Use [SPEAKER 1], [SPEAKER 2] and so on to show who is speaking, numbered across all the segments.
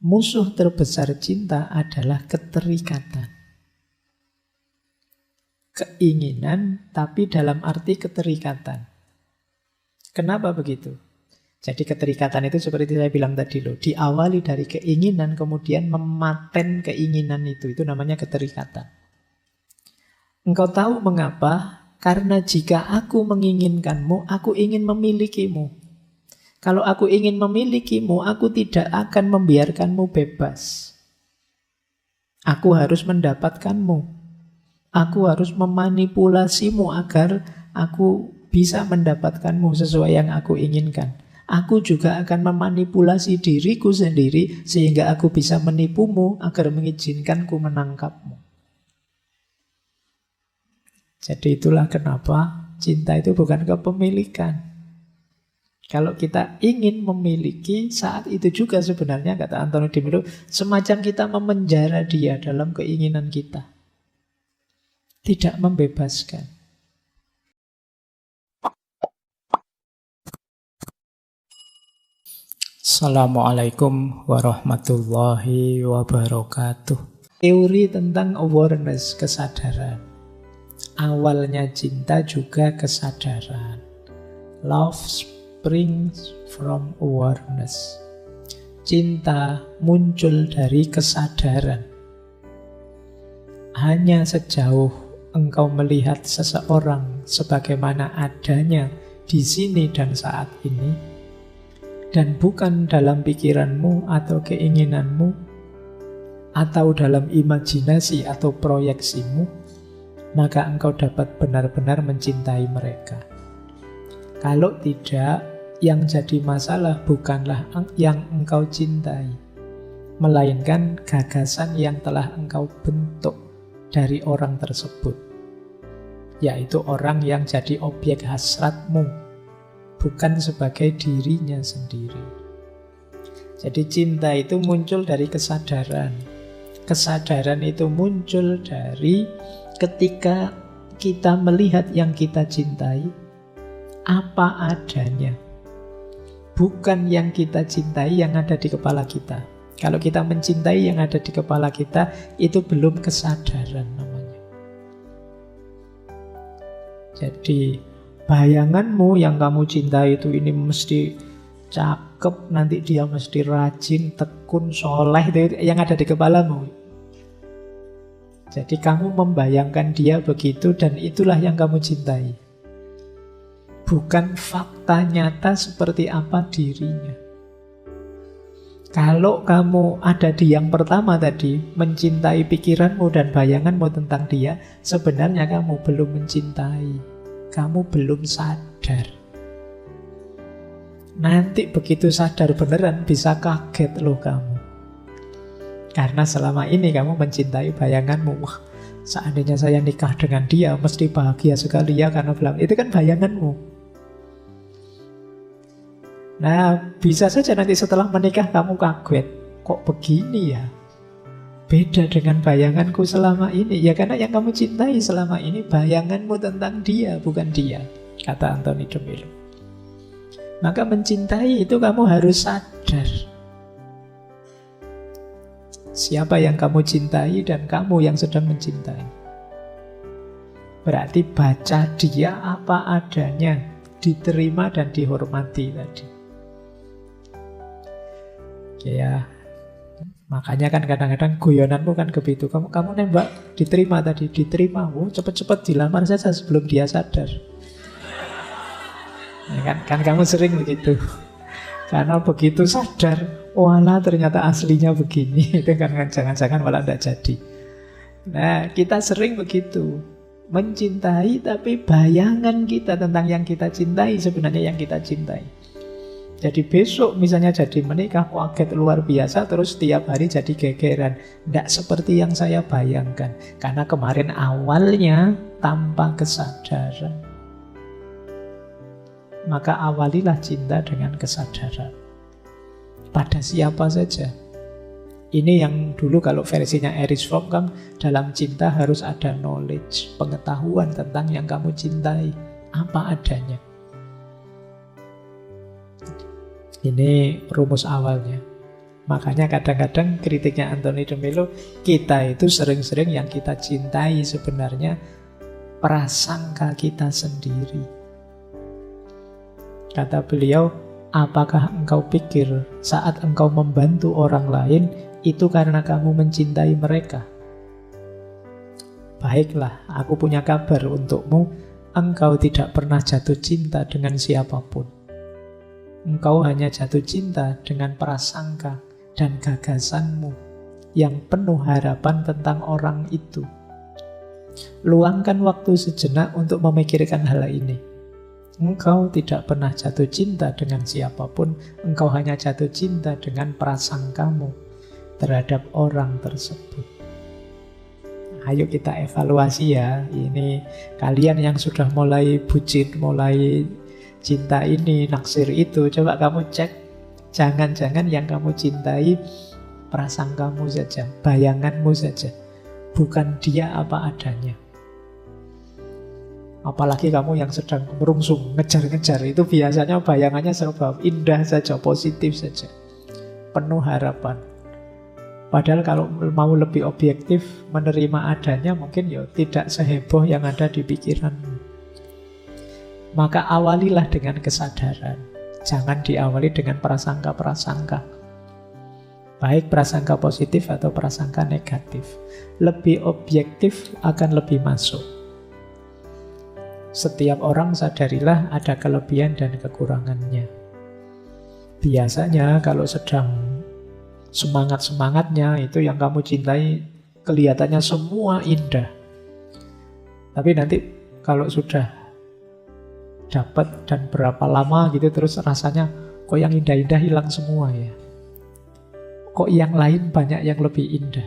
[SPEAKER 1] musuh terbesar cinta adalah keterikatan. Keinginan, tapi dalam arti keterikatan. Kenapa begitu? Jadi keterikatan itu seperti saya bilang tadi loh, diawali dari keinginan kemudian mematen keinginan itu, itu namanya keterikatan. Engkau tahu mengapa? Karena jika aku menginginkanmu, aku ingin memilikimu. Kalau aku ingin memilikimu, aku tidak akan membiarkanmu bebas. Aku harus mendapatkanmu. Aku harus memanipulasimu agar aku bisa mendapatkanmu sesuai yang aku inginkan aku juga akan memanipulasi diriku sendiri sehingga aku bisa menipumu agar mengizinkanku menangkapmu. Jadi itulah kenapa cinta itu bukan kepemilikan. Kalau kita ingin memiliki saat itu juga sebenarnya kata Antonio Di Melo semacam kita memenjara dia dalam keinginan kita. Tidak membebaskan. Assalamualaikum warahmatullahi wabarakatuh. Teori tentang awareness, kesadaran. Awalnya cinta juga kesadaran. Love springs from awareness. Cinta muncul dari kesadaran. Hanya sejauh engkau melihat seseorang sebagaimana adanya di sini dan saat ini, dan bukan dalam pikiranmu atau keinginanmu atau dalam imajinasi atau proyeksimu, maka engkau dapat benar-benar mencintai mereka. Kalau tidak, yang jadi masalah bukanlah yang engkau cintai, melainkan gagasan yang telah engkau bentuk dari orang tersebut, yaitu orang yang jadi objek hasratmu bukan sebagai dirinya sendiri. Jadi cinta itu muncul dari kesadaran. Kesadaran itu muncul dari ketika kita melihat yang kita cintai apa adanya. Bukan yang kita cintai yang ada di kepala kita. Kalau kita mencintai yang ada di kepala kita, itu belum kesadaran namanya. Jadi bayanganmu yang kamu cinta itu ini mesti cakep, nanti dia mesti rajin, tekun, soleh, itu yang ada di kepalamu. Jadi kamu membayangkan dia begitu dan itulah yang kamu cintai. Bukan fakta nyata seperti apa dirinya. Kalau kamu ada di yang pertama tadi, mencintai pikiranmu dan bayanganmu tentang dia, sebenarnya kamu belum mencintai kamu belum sadar. Nanti begitu sadar beneran bisa kaget loh kamu. Karena selama ini kamu mencintai bayanganmu. Wah, seandainya saya nikah dengan dia mesti bahagia sekali ya karena bilang itu kan bayanganmu. Nah, bisa saja nanti setelah menikah kamu kaget. Kok begini ya? Beda dengan bayanganku selama ini. Ya karena yang kamu cintai selama ini bayanganmu tentang dia, bukan dia. Kata Anthony de Maka mencintai itu kamu harus sadar. Siapa yang kamu cintai dan kamu yang sedang mencintai. Berarti baca dia apa adanya, diterima dan dihormati tadi. Ya, Makanya kan kadang-kadang guyonanmu kan begitu. Kamu kamu nembak diterima tadi, diterima. Oh, cepet-cepet dilamar saja sebelum dia sadar. Ya kan, kan kamu sering begitu. Karena begitu sadar, wala ternyata aslinya begini. Itu kan jangan-jangan malah tidak jadi. Nah, kita sering begitu. Mencintai tapi bayangan kita tentang yang kita cintai sebenarnya yang kita cintai. Jadi besok misalnya jadi menikah kaget luar biasa terus setiap hari jadi gegeran. Tidak seperti yang saya bayangkan. Karena kemarin awalnya tanpa kesadaran. Maka awalilah cinta dengan kesadaran. Pada siapa saja. Ini yang dulu kalau versinya Erich Fromm kan dalam cinta harus ada knowledge, pengetahuan tentang yang kamu cintai. Apa adanya. Ini rumus awalnya. Makanya kadang-kadang kritiknya Anthony de Mello, kita itu sering-sering yang kita cintai sebenarnya prasangka kita sendiri. Kata beliau, apakah engkau pikir saat engkau membantu orang lain itu karena kamu mencintai mereka? Baiklah, aku punya kabar untukmu, engkau tidak pernah jatuh cinta dengan siapa pun. Engkau hanya jatuh cinta dengan prasangka dan gagasanmu yang penuh harapan tentang orang itu. Luangkan waktu sejenak untuk memikirkan hal ini. Engkau tidak pernah jatuh cinta dengan siapa pun, engkau hanya jatuh cinta dengan prasangkamu terhadap orang tersebut. Ayo kita evaluasi ya, ini kalian yang sudah mulai bucin, mulai cinta ini, naksir itu, coba kamu cek Jangan-jangan yang kamu cintai prasangkamu saja, bayanganmu saja, bukan dia apa adanya. Apalagi kamu yang sedang merungsung, ngejar-ngejar, itu biasanya bayangannya serba indah saja, positif saja. Penuh harapan. Padahal kalau mau lebih objektif, menerima adanya mungkin ya tidak seheboh yang ada di pikiranmu. Maka awalilah dengan kesadaran. Jangan diawali dengan prasangka-prasangka. Baik prasangka positif atau prasangka negatif. Lebih objektif akan lebih masuk. Setiap orang sadarilah ada kelebihan dan kekurangannya. Biasanya kalau sedang semangat-semangatnya itu yang kamu cintai kelihatannya semua indah. Tapi nanti kalau sudah dapat dan berapa lama gitu terus rasanya kok yang indah-indah hilang semua ya. Kok yang lain banyak yang lebih indah.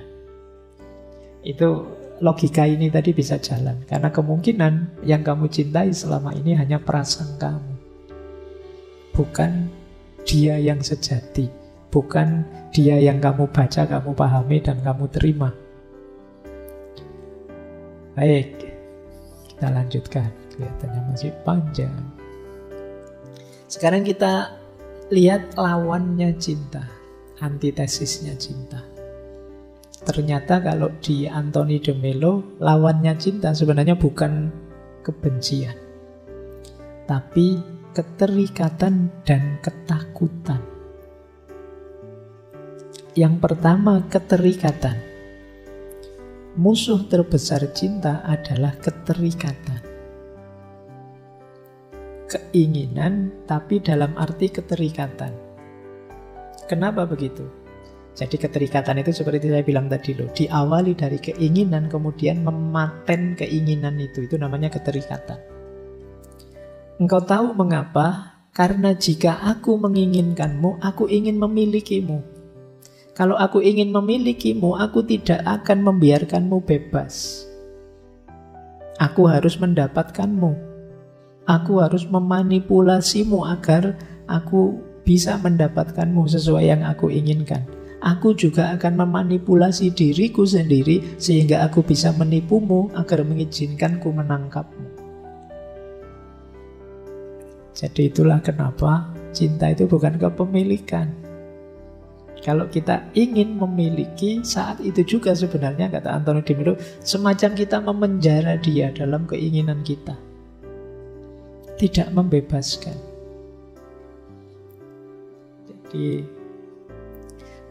[SPEAKER 1] Itu logika ini tadi bisa jalan karena kemungkinan yang kamu cintai selama ini hanya perasaan kamu. Bukan dia yang sejati, bukan dia yang kamu baca, kamu pahami dan kamu terima. Baik, kita lanjutkan. Kelihatannya masih panjang. Sekarang kita lihat lawannya cinta, antitesisnya cinta. Ternyata kalau di Anthony de Mello, lawannya cinta sebenarnya bukan kebencian. Tapi keterikatan dan ketakutan. Yang pertama, keterikatan. Musuh terbesar cinta adalah keterikatan keinginan, tapi dalam arti keterikatan. Kenapa begitu? Jadi keterikatan itu seperti saya bilang tadi loh, diawali dari keinginan kemudian mematen keinginan itu, itu namanya keterikatan. Engkau tahu mengapa? Karena jika aku menginginkanmu, aku ingin memilikimu. Kalau aku ingin memilikimu, aku tidak akan membiarkanmu bebas. Aku harus mendapatkanmu. Aku harus memanipulasimu agar aku bisa mendapatkanmu sesuai yang aku inginkan. Aku juga akan memanipulasi diriku sendiri sehingga aku bisa menipumu agar mengizinkanku menangkapmu. Jadi itulah kenapa cinta itu bukan kepemilikan. Kalau kita ingin memiliki saat itu juga sebenarnya kata Antonio de Melo semacam kita memenjara dia dalam keinginan kita tidak membebaskan. Jadi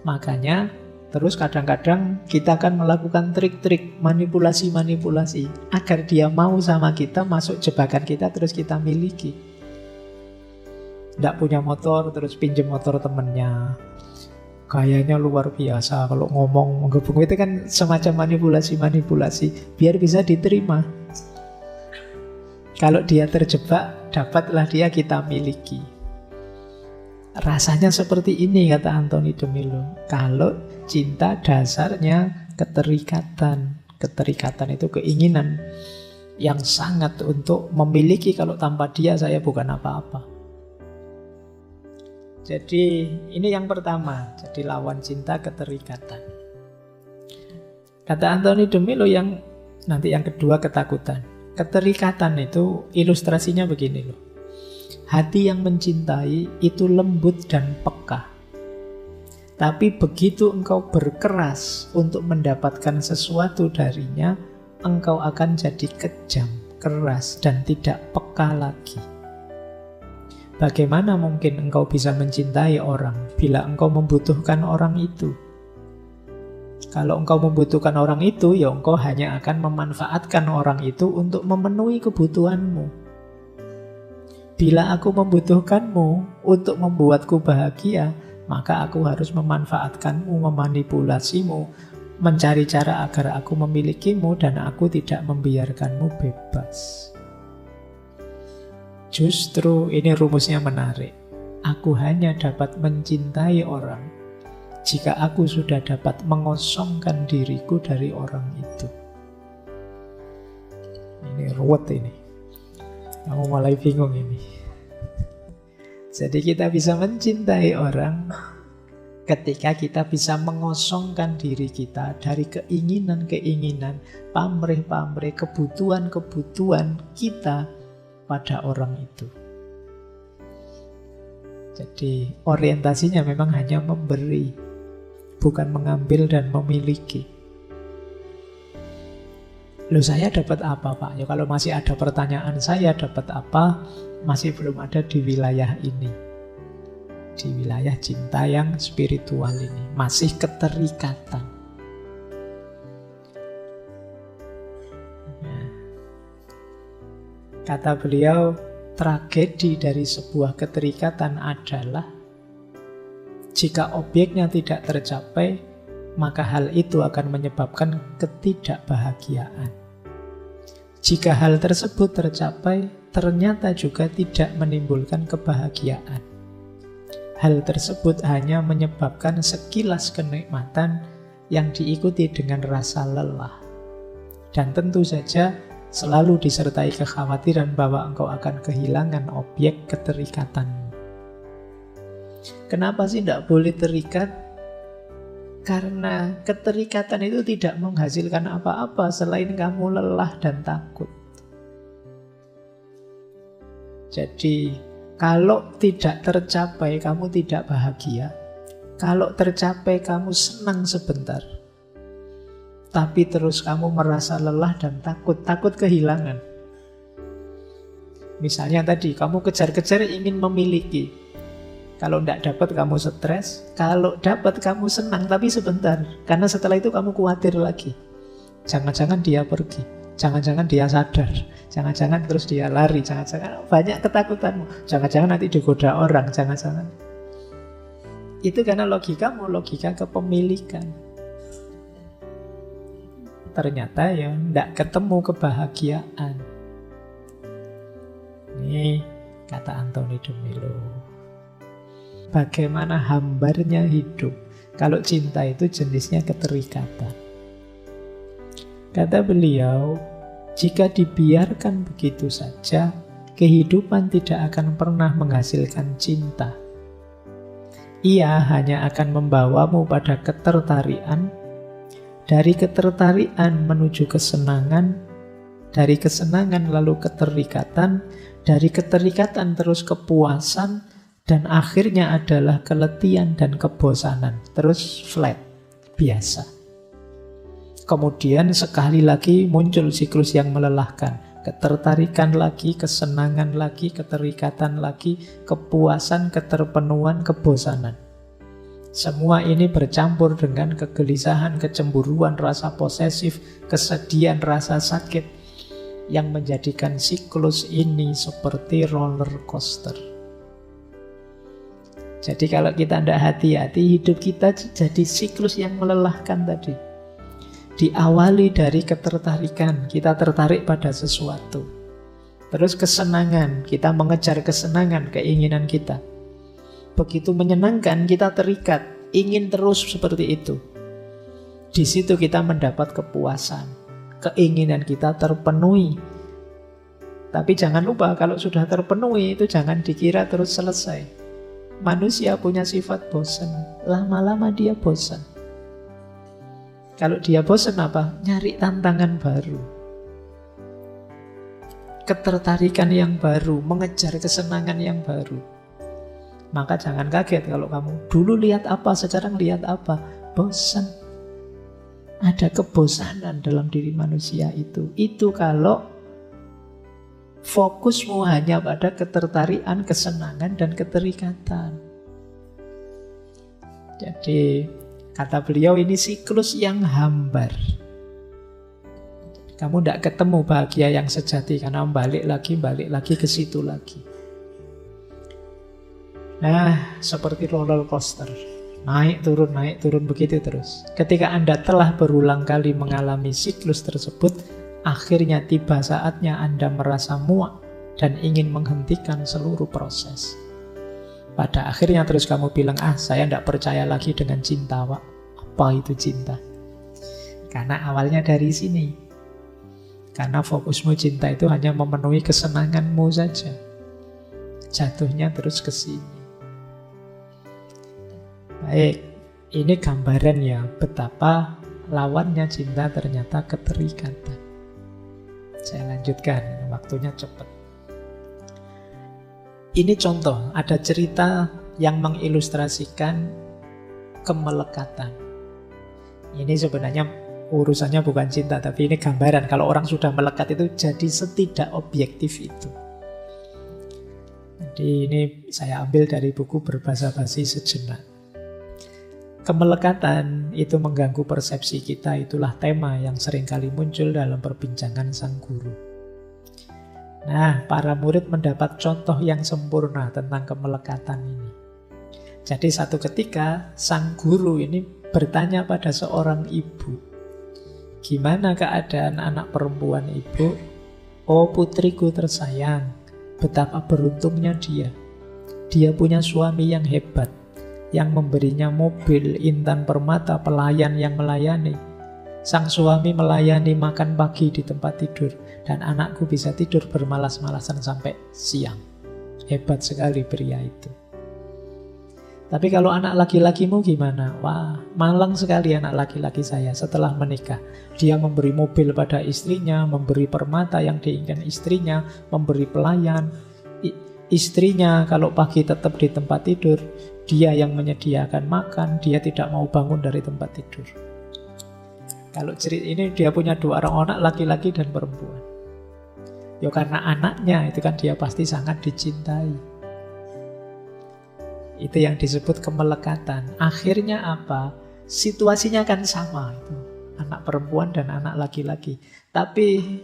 [SPEAKER 1] makanya terus kadang-kadang kita akan melakukan trik-trik manipulasi-manipulasi agar dia mau sama kita masuk jebakan kita terus kita miliki. Tidak punya motor terus pinjem motor temennya. Kayaknya luar biasa kalau ngomong menggebung itu kan semacam manipulasi-manipulasi biar bisa diterima. Kalau dia terjebak, dapatlah dia kita miliki. Rasanya seperti ini kata Anthony de. Kalau cinta dasarnya keterikatan. Keterikatan itu keinginan yang sangat untuk memiliki kalau tanpa dia saya bukan apa-apa. Jadi ini yang pertama, jadi lawan cinta keterikatan. Kata Anthony de yang nanti yang kedua ketakutan. Keterikatan itu ilustrasinya begini loh. Hati yang mencintai itu lembut dan peka. Tapi begitu engkau berkeras untuk mendapatkan sesuatu darinya, engkau akan jadi kejam, keras, dan tidak peka lagi. Bagaimana mungkin engkau bisa mencintai orang bila engkau membutuhkan orang itu? Kalau engkau membutuhkan orang itu, ya engkau hanya akan memanfaatkan orang itu untuk memenuhi kebutuhanmu. Bila aku membutuhkanmu untuk membuatku bahagia, maka aku harus memanfaatkanmu, memanipulasimu, mencari cara agar aku memilikimu dan aku tidak membiarkanmu bebas. Justru ini rumusnya menarik. Aku hanya dapat mencintai orang jika aku sudah dapat mengosongkan diriku dari orang itu. Ini ruwet ini. Kamu mulai bingung ini. Jadi kita bisa mencintai orang ketika kita bisa mengosongkan diri kita dari keinginan-keinginan, pamrih-pamrih, kebutuhan-kebutuhan kita pada orang itu. Jadi orientasinya memang hanya memberi, bukan mengambil dan memiliki. Loh saya dapat apa Pak? Ya kalau masih ada pertanyaan saya dapat apa? masih belum ada di wilayah ini. Di wilayah cinta yang spiritual ini. Masih keterikatan. Nah, kata beliau, tragedi dari sebuah keterikatan adalah jika objeknya tidak tercapai, maka hal itu akan menyebabkan ketidakbahagiaan. Jika hal tersebut tercapai, ternyata juga tidak menimbulkan kebahagiaan. Hal tersebut hanya menyebabkan sekilas kenikmatan yang diikuti dengan rasa lelah. Dan tentu saja selalu disertai kekhawatiran bahwa engkau akan kehilangan objek keterikatanmu. Kenapa sih tidak boleh terikat? Karena keterikatan itu tidak menghasilkan apa-apa selain kamu lelah dan takut. Jadi, kalau tidak tercapai, kamu tidak bahagia. Kalau tercapai, kamu senang sebentar. Tapi terus kamu merasa lelah dan takut, takut kehilangan. Misalnya tadi, kamu kejar-kejar ingin memiliki, kalau tidak dapat kamu stres, kalau dapat kamu senang tapi sebentar. Karena setelah itu kamu khawatir lagi. Jangan-jangan dia pergi, jangan-jangan dia sadar, jangan-jangan terus dia lari, jangan-jangan banyak ketakutanmu. Jangan-jangan nanti digoda orang, jangan-jangan. Itu karena logikamu, logika kepemilikan. Ternyata ya tidak ketemu kebahagiaan. Ini kata Anthony de bagaimana hambarnya hidup. Kalau cinta itu jenisnya keterikatan. Kata beliau, jika dibiarkan begitu saja, kehidupan tidak akan pernah menghasilkan cinta. Ia hanya akan membawamu pada ketertarikan, dari ketertarikan menuju kesenangan, dari kesenangan lalu keterikatan, dari keterikatan terus kepuasan, dan akhirnya adalah keletihan dan kebosanan. Terus flat, biasa. Kemudian sekali lagi muncul siklus yang melelahkan. Ketertarikan lagi, kesenangan lagi, keterikatan lagi, kepuasan, keterpenuhan, kebosanan. Semua ini bercampur dengan kegelisahan, kecemburuan, rasa posesif, kesedihan, rasa sakit yang menjadikan siklus ini seperti roller coaster. Jadi kalau kita tidak hati-hati, hidup kita jadi siklus yang melelahkan tadi. Diawali dari ketertarikan, kita tertarik pada sesuatu. Terus kesenangan, kita mengejar kesenangan, keinginan kita. Begitu menyenangkan, kita terikat, ingin terus seperti itu. Di situ kita mendapat kepuasan, keinginan kita terpenuhi. Tapi jangan lupa kalau sudah terpenuhi itu jangan dikira terus selesai manusia punya sifat bosan. Lama-lama dia bosan. Kalau dia bosan apa? Nyari tantangan baru. Ketertarikan yang baru, mengejar kesenangan yang baru. Maka jangan kaget kalau kamu dulu lihat apa, sekarang lihat apa. Bosan. Ada kebosanan dalam diri manusia itu. Itu kalau fokusmu hanya pada ketertarikan, kesenangan, dan keterikatan. Jadi kata beliau ini siklus yang hambar. Kamu tidak ketemu bahagia yang sejati karena balik lagi, balik lagi ke situ lagi. Nah, seperti roller coaster. Naik turun, naik turun begitu terus. Ketika Anda telah berulang kali mengalami siklus tersebut, akhirnya tiba saatnya Anda merasa muak dan ingin menghentikan seluruh proses. Pada akhirnya terus kamu bilang, ah saya tidak percaya lagi dengan cinta, Pak. Apa itu cinta? Karena awalnya dari sini. Karena fokusmu cinta itu hanya memenuhi kesenanganmu saja. Jatuhnya terus ke sini. Baik, ini gambaran ya betapa lawannya cinta ternyata keterikatan. Saya lanjutkan, waktunya cepat. Ini contoh, ada cerita yang mengilustrasikan kemelekatan. Ini sebenarnya urusannya bukan cinta, tapi ini gambaran. Kalau orang sudah melekat itu jadi setidak objektif itu. Jadi ini saya ambil dari buku berbahasa basi sejenak. Kemelekatan itu mengganggu persepsi kita, itulah tema yang sering kali muncul dalam perbincangan sang guru. Nah, para murid mendapat contoh yang sempurna tentang kemelekatan ini. Jadi satu ketika sang guru ini bertanya pada seorang ibu, Gimana keadaan anak perempuan ibu? Oh putriku tersayang, betapa beruntungnya dia. Dia punya suami yang hebat, yang memberinya mobil, intan permata, pelayan yang melayani. Sang suami melayani makan pagi di tempat tidur, dan anakku bisa tidur bermalas-malasan sampai siang. Hebat sekali pria itu. Tapi kalau anak laki-lakimu gimana? Wah, malang sekali anak laki-laki saya setelah menikah. Dia memberi mobil pada istrinya, memberi permata yang diinginkan istrinya, memberi pelayan. Istrinya kalau pagi tetap di tempat tidur, dia yang menyediakan makan, dia tidak mau bangun dari tempat tidur. Kalau cerita ini dia punya dua orang anak laki-laki dan perempuan. Ya karena anaknya itu kan dia pasti sangat dicintai. Itu yang disebut kemelekatan. Akhirnya apa? Situasinya kan sama itu. Anak perempuan dan anak laki-laki. Tapi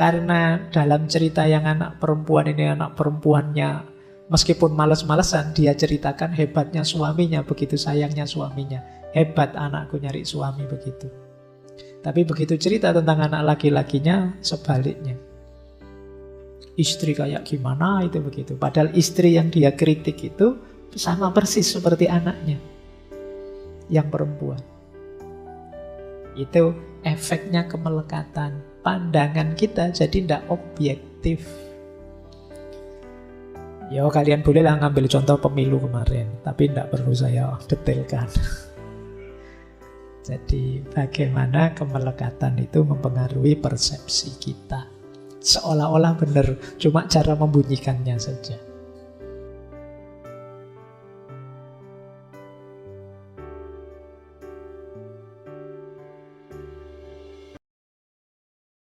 [SPEAKER 1] karena dalam cerita yang anak perempuan ini anak perempuannya Meskipun males-malesan, dia ceritakan hebatnya suaminya, begitu sayangnya suaminya. Hebat anakku nyari suami begitu. Tapi begitu cerita tentang anak laki-lakinya, sebaliknya. Istri kayak gimana itu begitu. Padahal istri yang dia kritik itu sama persis seperti anaknya. Yang perempuan. Itu efeknya kemelekatan. Pandangan kita jadi tidak objektif. Ya kalian bolehlah ngambil contoh pemilu kemarin, tapi tidak perlu saya detailkan. Jadi bagaimana kemelekatan itu mempengaruhi persepsi kita. Seolah-olah benar, cuma cara membunyikannya saja.